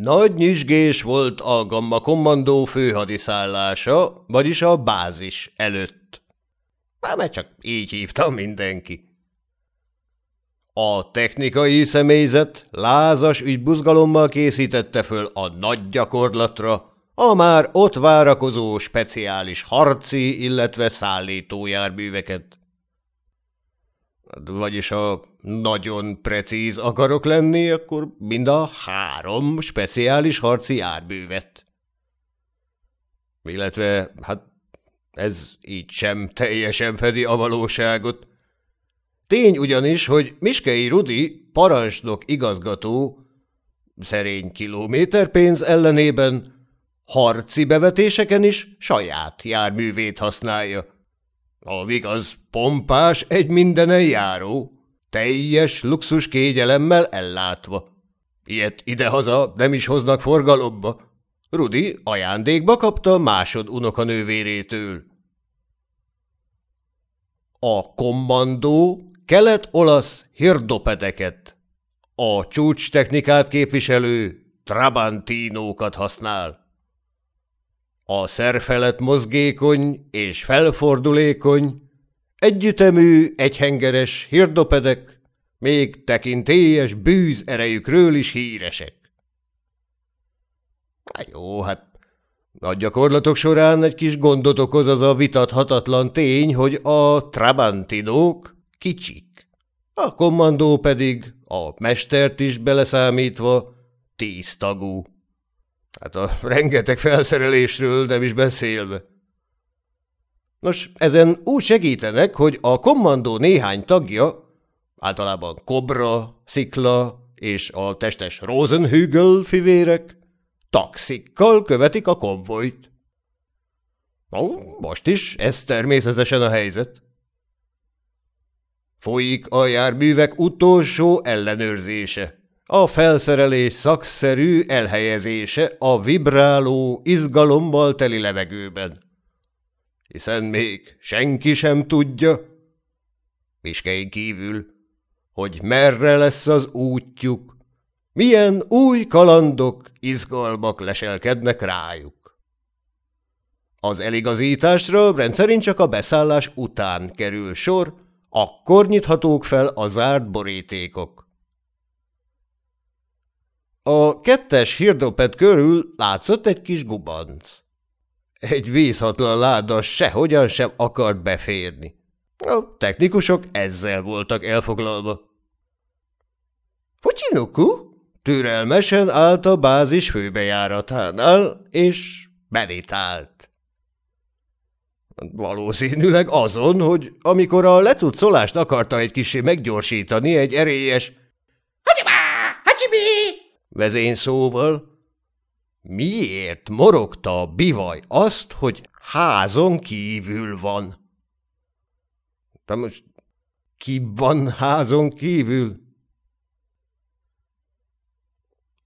Nagy nyüzsgés volt a Gamma Kommandó főhadiszállása, vagyis a bázis előtt. Már mert csak így hívta mindenki. A technikai személyzet lázas ügybuzgalommal készítette föl a nagy gyakorlatra a már ott várakozó speciális harci, illetve szállítójárműveket. Vagyis ha nagyon precíz akarok lenni, akkor mind a három speciális harci járművet. Illetve, hát ez így sem teljesen fedi a valóságot. Tény ugyanis, hogy Miskei Rudi, parancsnok igazgató, szerény kilométerpénz ellenében harci bevetéseken is saját járművét használja. A vigaz pompás egy mindenen járó, teljes luxus kégyelemmel ellátva. Ilyet idehaza nem is hoznak forgalomba. Rudi ajándékba kapta másod unokanővérétől. A kommandó kelet-olasz hirdopedeket, a csúcs technikát képviselő trabantinókat használ. A szerfelet mozgékony és felfordulékony, együtemű, egyhengeres hirdopedek, még tekintélyes bűz erejükről is híresek. Na jó, hát nagy gyakorlatok során egy kis gondot okoz az a vitathatatlan tény, hogy a trabantinók kicsik, a kommandó pedig, a mestert is beleszámítva, tíz tagú. Hát a rengeteg felszerelésről nem is beszélve. Nos, ezen úgy segítenek, hogy a kommandó néhány tagja, általában Kobra, Szikla és a testes Rosenhügel fivérek, taxikkal követik a konvojt. Most is ez természetesen a helyzet. Folyik a járművek utolsó ellenőrzése a felszerelés szakszerű elhelyezése a vibráló, izgalommal teli levegőben. Hiszen még senki sem tudja, Piskein kívül, hogy merre lesz az útjuk, milyen új kalandok, izgalmak leselkednek rájuk. Az eligazításra rendszerint csak a beszállás után kerül sor, akkor nyithatók fel a zárt borítékok. A kettes hirdopet körül látszott egy kis gubanc. Egy vízhatlan láda sehogyan sem akart beférni. A technikusok ezzel voltak elfoglalva. Fucsinuku türelmesen állt a bázis főbejáratánál, és meditált. Valószínűleg azon, hogy amikor a lecucolást akarta egy kicsi meggyorsítani egy erélyes vezényszóval. Miért morogta a bivaj azt, hogy házon kívül van? De most ki van házon kívül?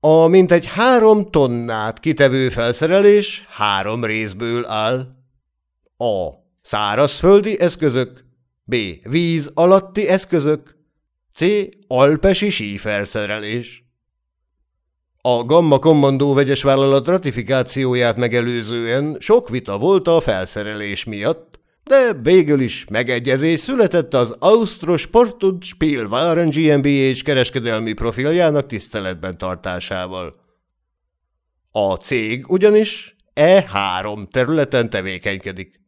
A mintegy három tonnát kitevő felszerelés három részből áll. A. Szárazföldi eszközök. B. Víz alatti eszközök. C. Alpesi síferszerelés. A Gamma Kommandó vegyes vállalat ratifikációját megelőzően sok vita volt a felszerelés miatt, de végül is megegyezés született az Austro Sport und Spielwaren GmbH kereskedelmi profiljának tiszteletben tartásával. A cég ugyanis E3 területen tevékenykedik.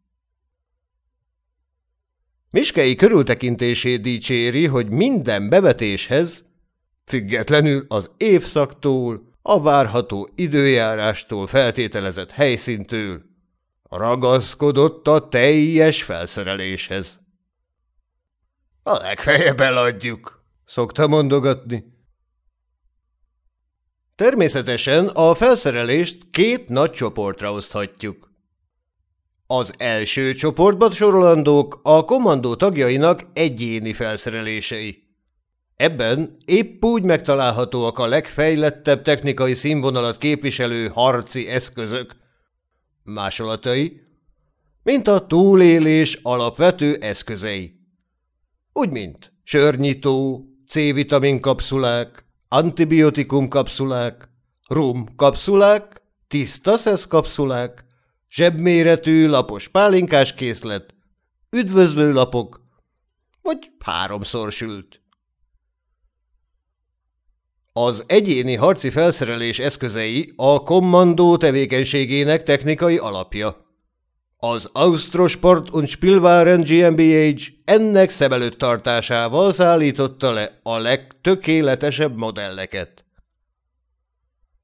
Miskei körültekintését dicséri, hogy minden bevetéshez Függetlenül az évszaktól, a várható időjárástól feltételezett helyszíntől ragaszkodott a teljes felszereléshez. A legfeljebb eladjuk, szokta mondogatni. Természetesen a felszerelést két nagy csoportra oszthatjuk. Az első csoportba sorolandók a kommandó tagjainak egyéni felszerelései. Ebben épp úgy megtalálhatóak a legfejlettebb technikai színvonalat képviselő harci eszközök, másolatai, mint a túlélés alapvető eszközei. Úgy, mint sörnyitó, C-vitamin kapszulák, antibiotikum kapszulák, rum kapszulák, tiszta szesz kapszulák, zsebméretű lapos pálinkás készlet, üdvözlő lapok, vagy háromszor sült. Az egyéni harci felszerelés eszközei a kommandó tevékenységének technikai alapja. Az Austrosport und Spielwaren GmbH ennek szem előtt tartásával szállította le a legtökéletesebb modelleket.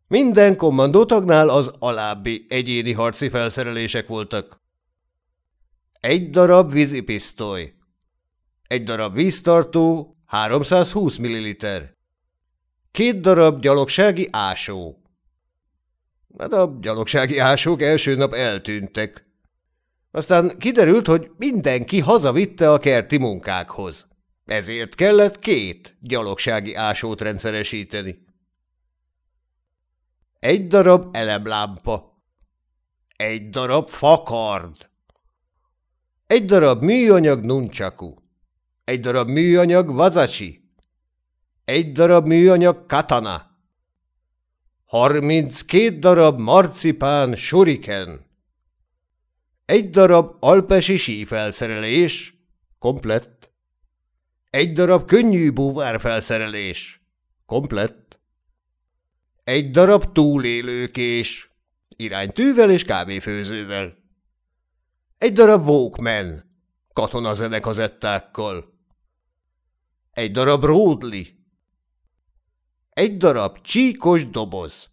Minden kommandótagnál az alábbi egyéni harci felszerelések voltak. Egy darab vízipisztoly. Egy darab víztartó 320 ml. Két darab gyalogsági ásó. Hát a gyalogsági ásók első nap eltűntek. Aztán kiderült, hogy mindenki hazavitte a kerti munkákhoz. Ezért kellett két gyalogsági ásót rendszeresíteni. Egy darab elemlámpa. Egy darab fakard. Egy darab műanyag nuncsaku. Egy darab műanyag vazacsi. Egy darab műanyag katana. Harminckét darab marcipán shuriken. Egy darab alpesi sífelszerelés, komplett, egy darab könnyű búvárfelszerelés, komplett, egy darab túlélőkés, iránytűvel és kávéfőzővel, egy darab Walkman, katonazenekazettákkal, egy darab ródli, egy darab csíkos doboz,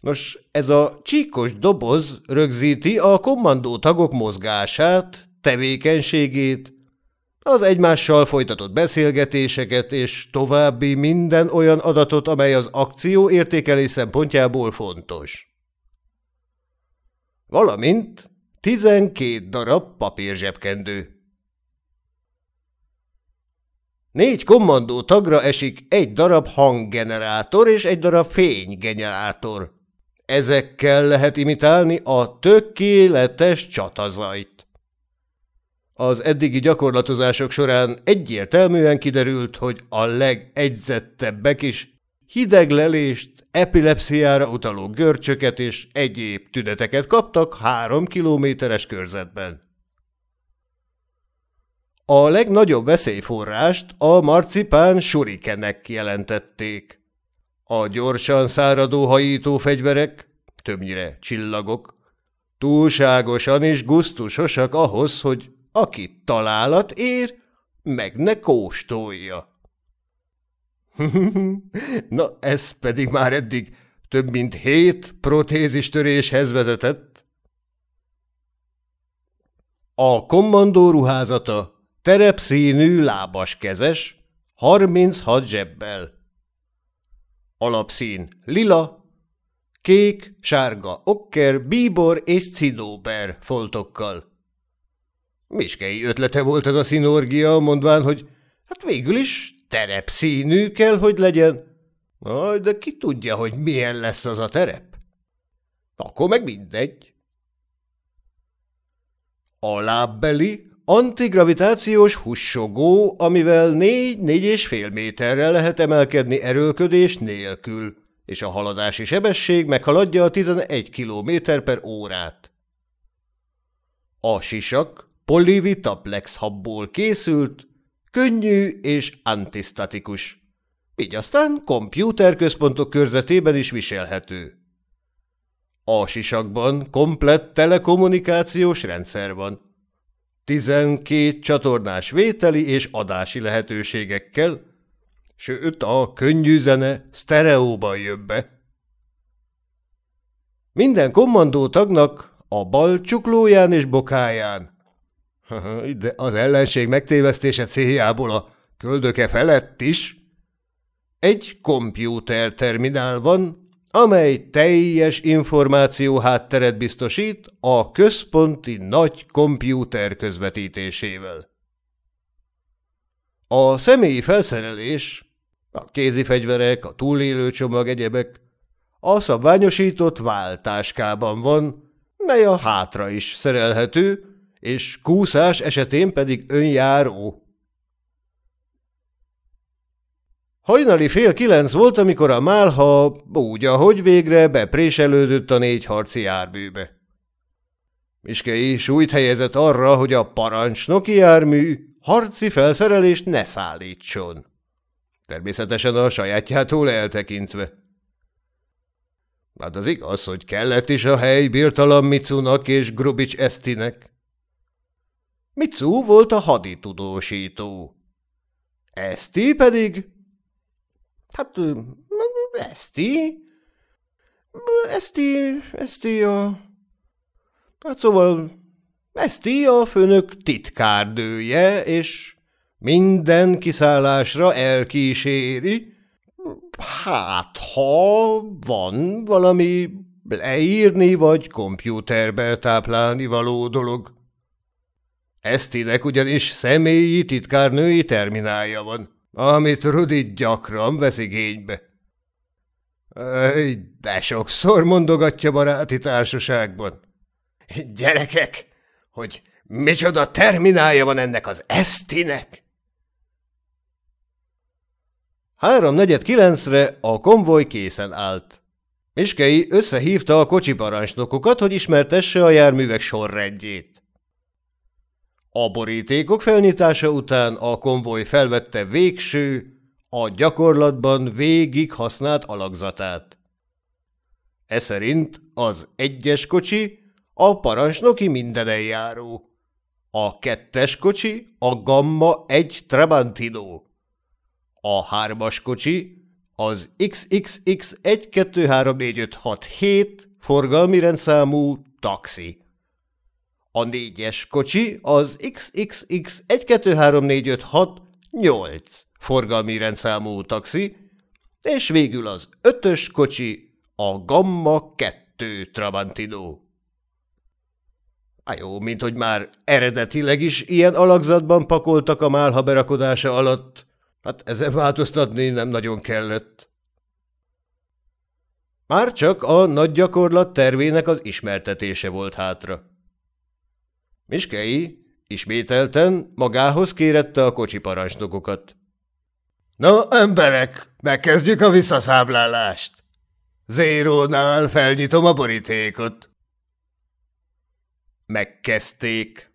Nos, ez a csíkos doboz rögzíti a kommandó tagok mozgását, tevékenységét, az egymással folytatott beszélgetéseket és további minden olyan adatot, amely az akció értékelés szempontjából fontos. Valamint 12 darab papírzsebkendő. Négy kommandó tagra esik egy darab hanggenerátor és egy darab fénygenerátor. Ezekkel lehet imitálni a tökéletes csatazajt. Az eddigi gyakorlatozások során egyértelműen kiderült, hogy a legegyzettebbek is hideglelést, epilepsziára utaló görcsöket és egyéb tüneteket kaptak három kilométeres körzetben. A legnagyobb veszélyforrást a marcipán surikenek jelentették. A gyorsan száradó hajító fegyverek, többnyire csillagok, túlságosan is guztusosak ahhoz, hogy akit találat ér, meg ne kóstolja. Na, ez pedig már eddig több mint hét protézistöréshez vezetett. A kommandó ruházata terepszínű lábaskezes, 36 zsebbel. Alapszín lila, kék, sárga, okker, bíbor és cidóber foltokkal. Miskei ötlete volt ez a szinorgia, mondván, hogy hát végül is terepszínű kell, hogy legyen. Aj, de ki tudja, hogy milyen lesz az a terep? Akkor meg mindegy. A lábbeli Antigravitációs hussogó, amivel négy-négy és fél méterre lehet emelkedni erőlködés nélkül, és a haladási sebesség meghaladja a 11 km per órát. A sisak polivitaplex habból készült, könnyű és antisztatikus, így aztán kompjúterközpontok körzetében is viselhető. A sisakban komplett telekommunikációs rendszer van, Tizenkét csatornás vételi és adási lehetőségekkel, sőt a könnyű zene sztereóban jön be. Minden kommandó tagnak a bal csuklóján és bokáján, de az ellenség megtévesztése céljából a köldöke felett is, egy terminál van, amely teljes információ hátteret biztosít a központi nagy kompjúter közvetítésével. A személyi felszerelés, a kézi fegyverek, a túlélő csomag egyebek a szabványosított váltáskában van, mely a hátra is szerelhető, és kúszás esetén pedig önjáró. Hajnali fél kilenc volt, amikor a málha úgy, ahogy végre bepréselődött a négy harci járműbe. Miskei súlyt helyezett arra, hogy a parancsnoki jármű harci felszerelést ne szállítson. Természetesen a sajátjától eltekintve. Hát az igaz, hogy kellett is a hely birtalan Micunak és Grubics Esztinek. Micu volt a haditudósító. Eszti pedig... Hát, Eszti... Eszti... Eszti a... Hát szóval Eszti a főnök titkárdője, és minden kiszállásra elkíséri. Hát, ha van valami leírni vagy kompjúterbe táplálni való dolog. Esztinek ugyanis személyi titkárnői terminálja van, amit Rudi gyakran vesz igénybe. De sokszor mondogatja baráti társaságban. Gyerekek, hogy micsoda terminálja van ennek az Esztinek? Háromnegyed kilencre a konvoj készen állt. Miskei összehívta a kocsiparancsnokokat, hogy ismertesse a járművek sorrendjét. A borítékok felnyitása után a konvoj felvette végső, a gyakorlatban végig használt alakzatát. E szerint az egyes kocsi a parancsnoki mindeneljáró, a kettes kocsi a Gamma egy Trabantino, a hármas kocsi az XXX 123457 forgalmi rendszámú taxi. A négyes kocsi az XXX 123456 8 forgalmi rendszámú taxi, és végül az ötös kocsi a Gamma 2 Trabantino. A jó, mint hogy már eredetileg is ilyen alakzatban pakoltak a málha berakodása alatt, Hát ezen változtatni nem nagyon kellett. Már csak a nagy gyakorlat tervének az ismertetése volt hátra. Miskei ismételten magához kérette a kocsi parancsnokokat. Na, emberek, megkezdjük a visszaszáblálást. Zérónál felnyitom a borítékot. Megkezdték.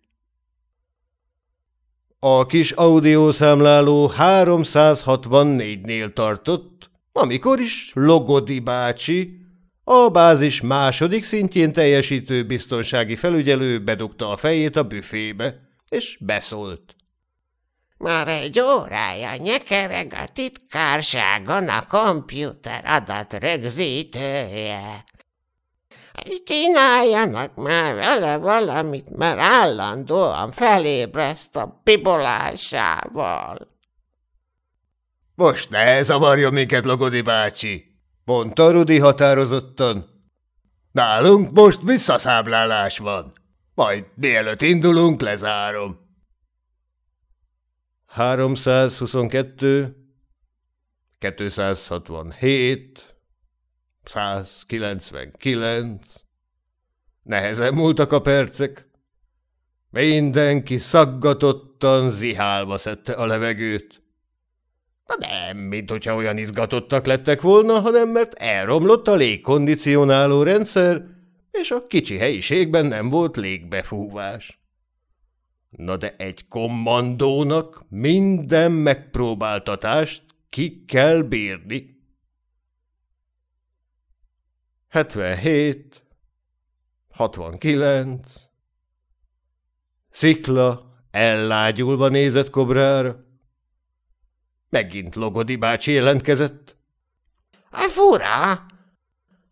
A kis audiószámláló 364-nél tartott, amikor is Logodi bácsi, a bázis második szintjén teljesítő biztonsági felügyelő bedugta a fejét a büfébe, és beszólt. Már egy órája nyekereg a titkárságon a komputer adat rögzítője. Csináljanak már vele valamit, mert állandóan felébreszt a pibolásával. Most ne zavarjon minket, Logodi bácsi, mondta Rudi határozottan. Nálunk most visszaszámlálás van. Majd mielőtt indulunk, lezárom. 322, 267, 199. Nehezen múltak a percek. Mindenki szaggatottan, zihálva szedte a levegőt. Nem, mint hogyha olyan izgatottak lettek volna, hanem mert elromlott a légkondicionáló rendszer, és a kicsi helyiségben nem volt légbefúvás. Na de egy kommandónak minden megpróbáltatást ki kell bírni. 77, 69. Szikla ellágyulva nézett kobrára. Megint Logodi bácsi jelentkezett. A fura!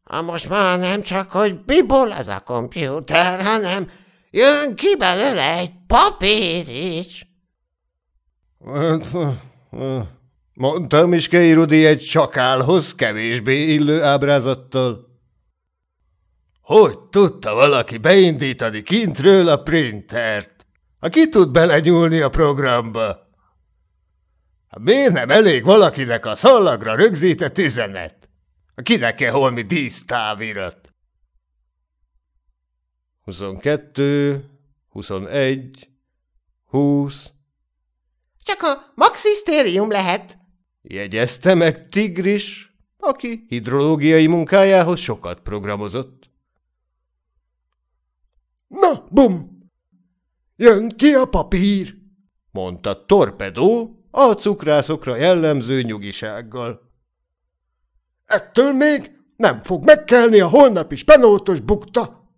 A most már nem csak, hogy bibol ez a kompjúter, hanem jön ki belőle egy papír is. Mondtam is, Rudi egy csakálhoz kevésbé illő ábrázattal. Hogy tudta valaki beindítani kintről a printert? Ha ki tud belenyúlni a programba? Ha miért nem elég valakinek a szallagra rögzített üzenet? Kinek kell holmi dísztávirat? 22, 21, 20. Csak a maxisztérium lehet, Jegyezte meg Tigris, aki hidrológiai munkájához sokat programozott. Na, bum! Jön ki a papír! mondta Torpedó a cukrászokra jellemző nyugisággal. Ettől még nem fog megkelni a holnapi spenótos bukta.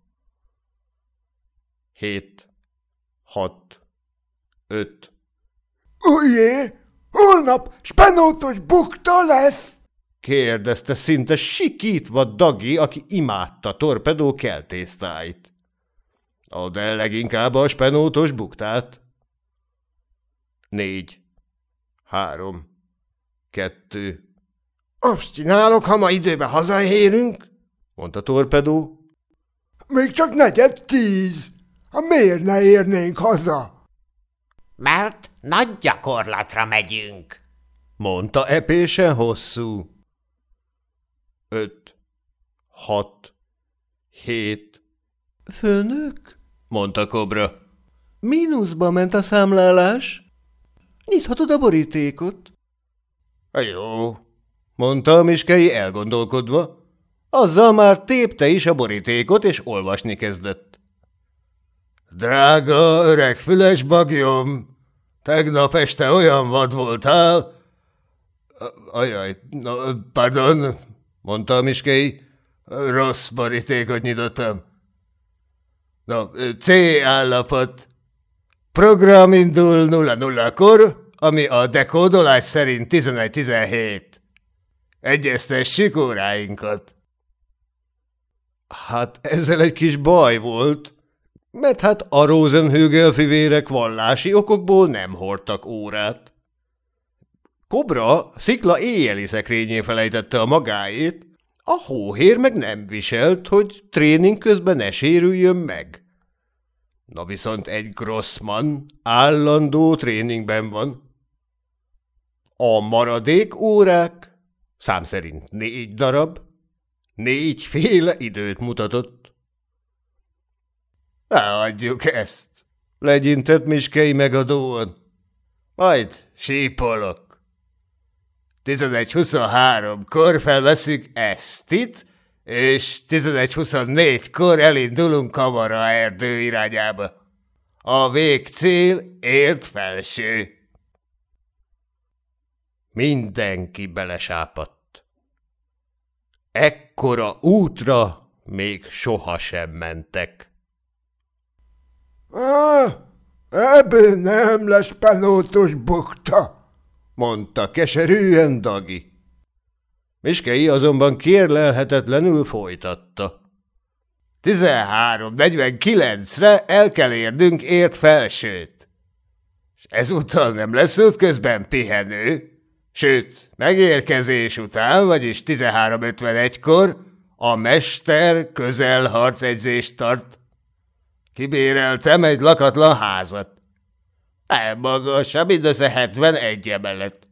Hét, hat, öt. Ujjé, holnap spenótos bukta lesz! kérdezte szinte sikítva Dagi, aki imádta torpedó keltésztáit. A de leginkább a spenótos buktát. Négy, három, kettő. Azt csinálok, ha ma időbe hazaérünk, mondta torpedó. Még csak negyed tíz. Ha miért ne érnénk haza? Mert nagy gyakorlatra megyünk, mondta epésen hosszú. Öt, hat, hét. Főnök? mondta Kobra. Mínuszba ment a számlálás. Nyithatod a borítékot. Jó, mondta a miskei elgondolkodva. Azzal már tépte is a borítékot, és olvasni kezdett. Drága öreg füles bagyom, tegnap este olyan vad voltál. Ajaj, no, pardon, mondta a miskei. Rossz borítékot nyitottam. No, C állapot. Program indul 0-0-kor, ami a dekódolás szerint 11-17. Egyeztessük óráinkat. Hát ezzel egy kis baj volt, mert hát a Rosenhügel fivérek vallási okokból nem hordtak órát. Kobra szikla éjjeli szekrényé felejtette a magáét, a hóhér meg nem viselt, hogy tréning közben ne sérüljön meg. Na viszont egy Grossman állandó tréningben van. A maradék órák, szám szerint négy darab, négyféle időt mutatott. Adjuk ezt, legyintett Miskei megadóan. Majd sípolok. 11.23-kor felveszünk ezt itt, és 11.24-kor elindulunk Kamara erdő irányába. A végcél ért felső. Mindenki belesápadt. Ekkora útra még sohasem mentek. Ah, ebből nem lesz pelótos bukta, mondta keserűen Dagi. Miskei azonban kérlelhetetlenül folytatta. 13.49-re el kell érnünk ért felsőt. És ezúttal nem lesz közben pihenő. Sőt, megérkezés után, vagyis 13.51-kor a mester közel harcegyzést tart. Kibéreltem egy lakatlan házat. Nem magasabb, mindössze 71 emelet.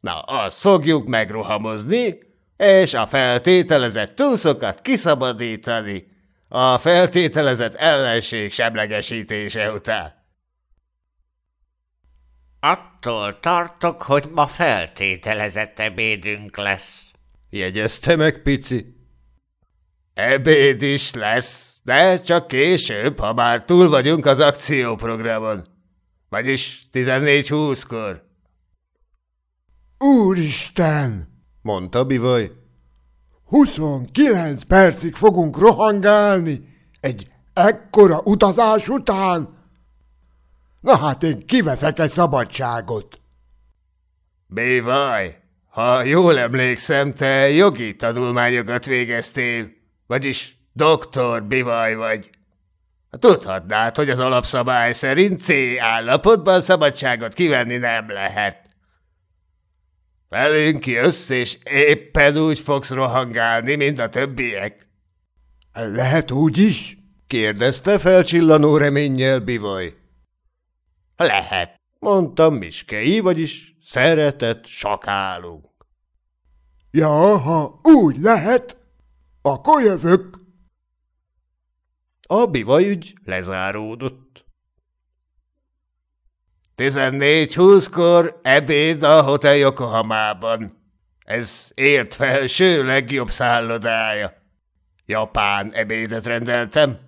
Na, azt fogjuk megrohamozni, és a feltételezett túszokat kiszabadítani a feltételezett ellenség semlegesítése után. Attól tartok, hogy ma feltételezett ebédünk lesz, jegyezte meg Pici. Ebéd is lesz, de csak később, ha már túl vagyunk az akcióprogramon. Vagyis 14-20-kor. Úristen! mondta Bivaj. 29 percig fogunk rohangálni egy ekkora utazás után. Na hát én kiveszek egy szabadságot. Bivaj, ha jól emlékszem, te jogi tanulmányokat végeztél, vagyis doktor Bivaj vagy. Tudhatnád, hogy az alapszabály szerint C állapotban szabadságot kivenni nem lehet. Velünk jössz, és éppen úgy fogsz rohangálni, mint a többiek. Lehet úgy is? kérdezte felcsillanó reménnyel Bivaj. Lehet, mondtam Miskei, vagyis szeretett sakálunk. Ja, ha úgy lehet, akkor jövök. A bivaj ügy lezáródott. 14-20-kor ebéd a Hotel Yokohamában. Ez ért felső legjobb szállodája. Japán ebédet rendeltem.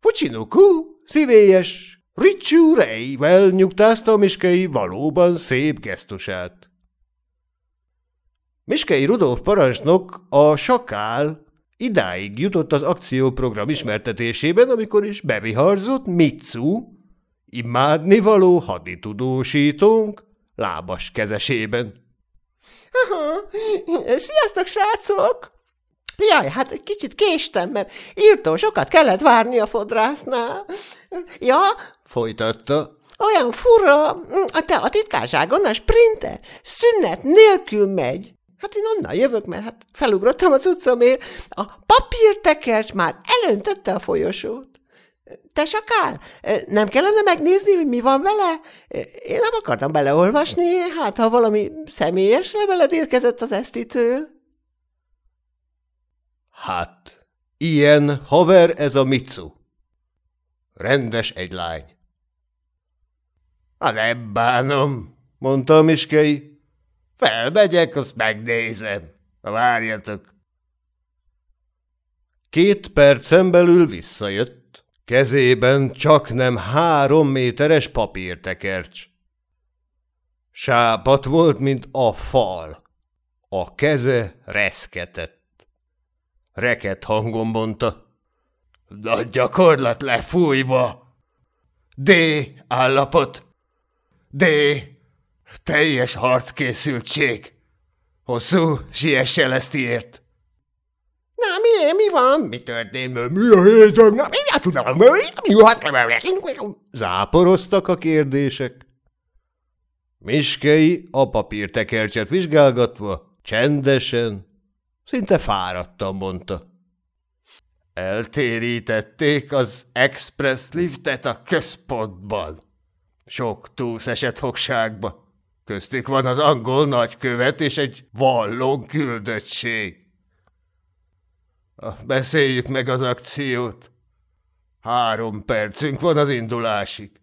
Pucsinoku, szívélyes, Ricsú Rejvel nyugtázta Miskei valóban szép gesztusát. Miskei Rudolf parancsnok, a sakál, idáig jutott az akcióprogram ismertetésében, amikor is beviharzott Mitsu, imádnivaló haditudósítónk, lábas kezesében. Aha, sziasztok, srácok! Jaj, hát egy kicsit késtem, mert írtó sokat kellett várni a fodrásznál. Ja, Folytatta. olyan fura, a te a titkárságon a sprinter szünet nélkül megy. Hát én onnan jövök, mert hát felugrottam a cuccomért. A papírtekercs már elöntötte a folyosót. Te sakál, nem kellene megnézni, hogy mi van vele? Én nem akartam beleolvasni, hát ha valami személyes leveled érkezett az esztitől. Hát, ilyen haver ez a Mitsu. Rendes egy lány. Ha nem bánom, mondta a Miskei. Felmegyek, azt megnézem. Várjatok. Két percen belül visszajött. Kezében csak nem három méteres papírtekercs. Sápat volt, mint a fal. A keze reszketett. Reket hangon mondta. Nagy gyakorlat lefújva. D. Állapot. D. Teljes harckészültség. Hosszú siesselesztiért. Na, mi, mi van? Mi történt? Mi a? Na, mi a tudom? Mi a Záporoztak a kérdések. Miskei a papírtekercset vizsgálgatva, csendesen, szinte fáradtan mondta. Eltérítették az express liftet a központban. Sok túsz esett fogságba. Köztük van az angol nagykövet és egy vallon küldöttség. Beszéljük meg az akciót. Három percünk van az indulásig.